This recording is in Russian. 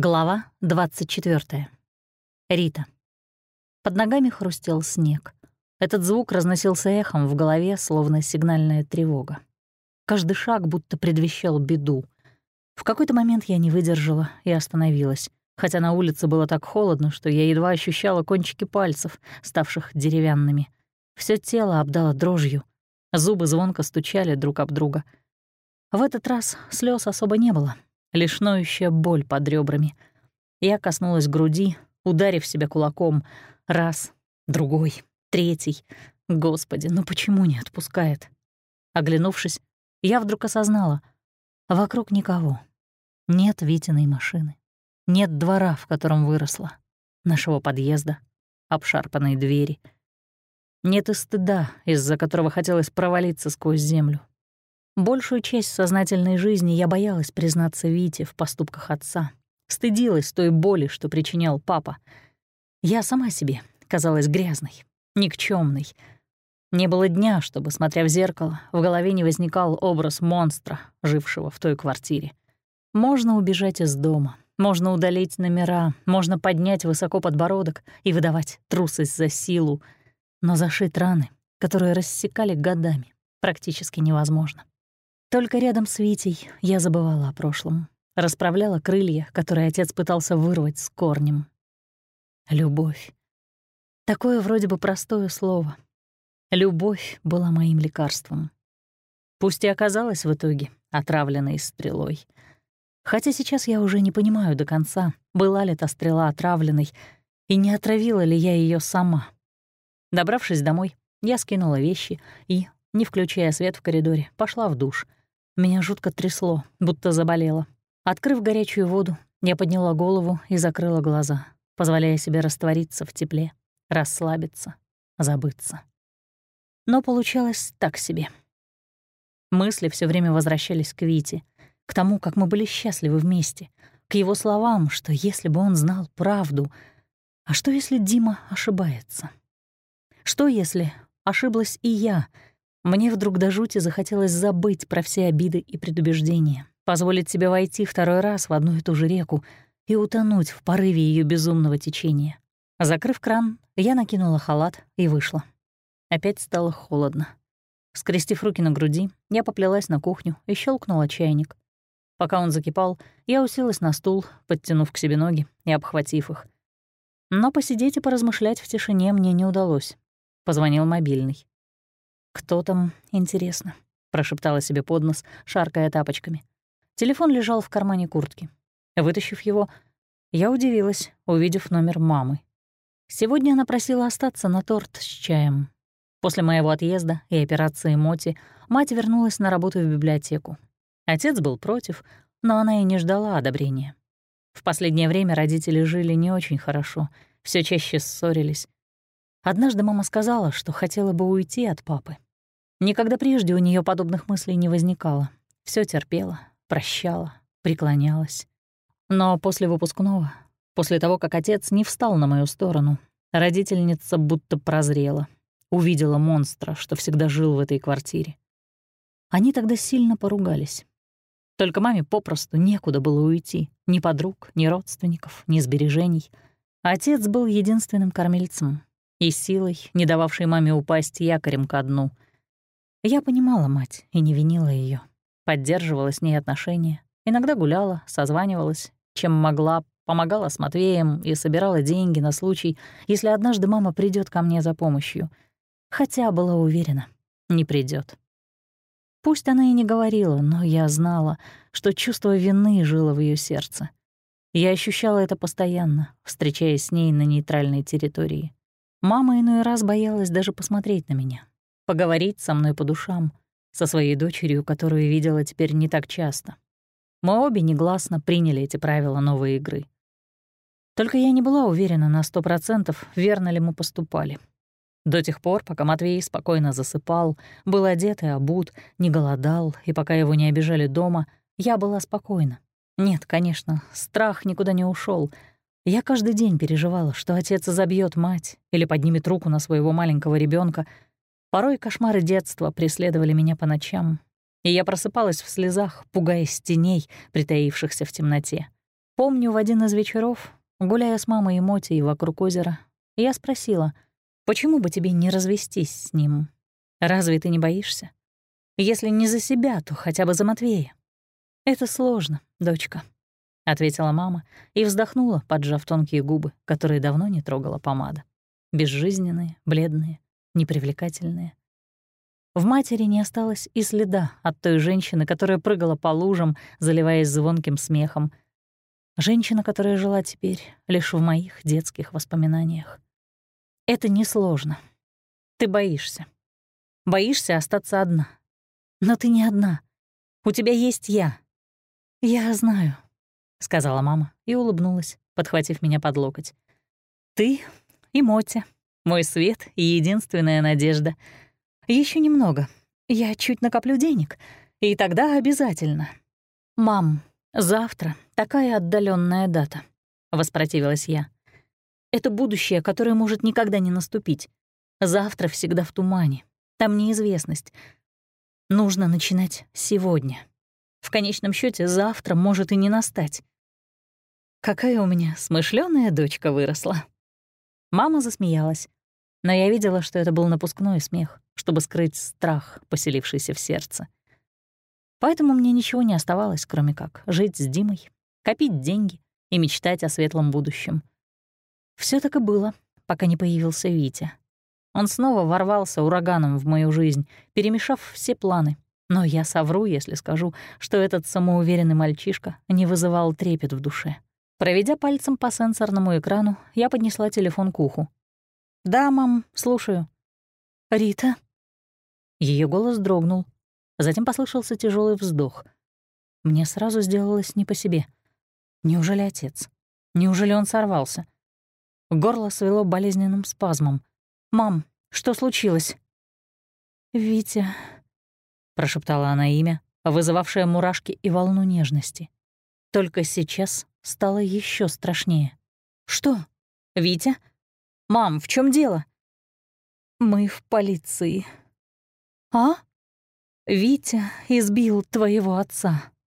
Глава 24. Рита. Под ногами хрустел снег. Этот звук разносился эхом в голове, словно сигнальная тревога. Каждый шаг будто предвещал беду. В какой-то момент я не выдержала и остановилась, хотя на улице было так холодно, что я едва ощущала кончики пальцев, ставших деревянными. Всё тело обдало дрожью, зубы звонко стучали друг об друга. В этот раз слез особо не было — лишь ноющая боль под ребрами. Я коснулась груди, ударив себя кулаком. Раз, другой, третий. Господи, ну почему не отпускает? Оглянувшись, я вдруг осознала. Вокруг никого. Нет Витиной машины. Нет двора, в котором выросла. Нашего подъезда, обшарпанной двери. Нет и стыда, из-за которого хотелось провалиться сквозь землю. Большую часть сознательной жизни я боялась признаться Вите в поступках отца. Стыдилась той боли, что причинял папа. Я сама себе казалась грязной, никчемной. Не было дня, чтобы, смотря в зеркало, в голове не возникал образ монстра, жившего в той квартире. Можно убежать из дома, можно удалить номера, можно поднять высоко подбородок и выдавать трусость за силу, но зашить раны, которые рассекали годами, практически невозможно. Только рядом с Витей я забывала о прошлом, расправляла крылья, которые отец пытался вырвать с корнем. Любовь. Такое вроде бы простое слово. Любовь была моим лекарством. Пусть и оказалась в итоге отравленной стрелой. Хотя сейчас я уже не понимаю до конца, была ли та стрела отравленной и не отравила ли я ее сама. Добравшись домой, я скинула вещи и, не включая свет в коридоре, пошла в душ — меня жутко трясло, будто заболело. Открыв горячую воду, я подняла голову и закрыла глаза, позволяя себе раствориться в тепле, расслабиться, забыться. Но получалось так себе. Мысли все время возвращались к Вите, к тому, как мы были счастливы вместе, к его словам, что если бы он знал правду, а что если Дима ошибается? Что если ошиблась и я — мне вдруг до жути захотелось забыть про все обиды и предубеждения, позволить себе войти второй раз в одну и ту же реку и утонуть в порыве ее безумного течения. Закрыв кран, я накинула халат и вышла. Опять стало холодно. Скрестив руки на груди, я поплелась на кухню и щелкнула чайник. Пока он закипал, я уселась на стул, подтянув к себе ноги и обхватив их. Но посидеть и поразмышлять в тишине мне не удалось. Позвонил мобильный. «Кто там, интересно?» — прошептала себе под нос, шаркая тапочками. Телефон лежал в кармане куртки. Вытащив его, я удивилась, увидев номер мамы. Сегодня она просила остаться на торт с чаем. После моего отъезда и операции Моти мать вернулась на работу в библиотеку. Отец был против, но она и не ждала одобрения. В последнее время родители жили не очень хорошо, все чаще ссорились. Однажды мама сказала, что хотела бы уйти от папы, Никогда прежде у нее подобных мыслей не возникало. Все терпела, прощала, преклонялась. Но после выпускного, после того, как отец не встал на мою сторону, родительница будто прозрела, увидела монстра, что всегда жил в этой квартире. Они тогда сильно поругались. Только маме попросту некуда было уйти. Ни подруг, ни родственников, ни сбережений. Отец был единственным кормильцем и силой, не дававшей маме упасть якорем ко дну — я понимала мать и не винила ее, поддерживала с ней отношения, иногда гуляла, созванивалась, чем могла, помогала с Матвеем и собирала деньги на случай, если однажды мама придет ко мне за помощью. Хотя была уверена, не придет. Пусть она и не говорила, но я знала, что чувство вины жило в ее сердце. Я ощущала это постоянно, встречаясь с ней на нейтральной территории. Мама иной раз боялась даже посмотреть на меня, поговорить со мной по душам, со своей дочерью, которую видела теперь не так часто. Мы обе негласно приняли эти правила новой игры. Только я не была уверена на сто процентов, верно ли мы поступали. До тех пор, пока Матвей спокойно засыпал, был одет и обут, не голодал, и пока его не обижали дома, я была спокойна. Нет, конечно, страх никуда не ушел. Я каждый день переживала, что отец забьет мать или поднимет руку на своего маленького ребенка, Порой кошмары детства преследовали меня по ночам, и я просыпалась в слезах, пугаясь теней, притаившихся в темноте. Помню, в один из вечеров, гуляя с мамой и Мотей вокруг озера, я спросила, почему бы тебе не развестись с ним? Разве ты не боишься? Если не за себя, то хотя бы за Матвея. Это сложно, дочка, — ответила мама и вздохнула, поджав тонкие губы, которые давно не трогала помада. Безжизненные, бледные, непривлекательные. В матери не осталось и следа от той женщины, которая прыгала по лужам, заливаясь звонким смехом. Женщина, которая жила теперь лишь в моих детских воспоминаниях. Это несложно. Ты боишься. Боишься остаться одна. Но ты не одна. У тебя есть я. Я знаю, — сказала мама и улыбнулась, подхватив меня под локоть. Ты и Мотя, мой свет и единственная надежда — еще немного. Я чуть накоплю денег, и тогда обязательно. Мам, завтра такая отдаленная дата, воспротивилась я. Это будущее, которое может никогда не наступить. Завтра всегда в тумане. Там неизвестность. Нужно начинать сегодня. В конечном счете завтра может и не настать. Какая у меня смышленая дочка выросла. Мама засмеялась, но я видела, что это был напускной смех чтобы скрыть страх, поселившийся в сердце. Поэтому мне ничего не оставалось, кроме как жить с Димой, копить деньги и мечтать о светлом будущем. Все так и было, пока не появился Витя. Он снова ворвался ураганом в мою жизнь, перемешав все планы. Но я совру, если скажу, что этот самоуверенный мальчишка не вызывал трепет в душе. Проведя пальцем по сенсорному экрану, я поднесла телефон к уху. «Да, мам, слушаю». «Рита?» Ее голос дрогнул. Затем послышался тяжелый вздох. Мне сразу сделалось не по себе. Неужели отец? Неужели он сорвался? Горло свело болезненным спазмом. «Мам, что случилось?» «Витя», — прошептала она имя, вызывавшее мурашки и волну нежности. Только сейчас стало еще страшнее. «Что? Витя? Мам, в чем дело?» «Мы в полиции», «А? Витя избил твоего отца».